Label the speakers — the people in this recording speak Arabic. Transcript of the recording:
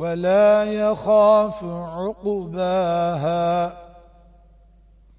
Speaker 1: ولا يخاف عقباها.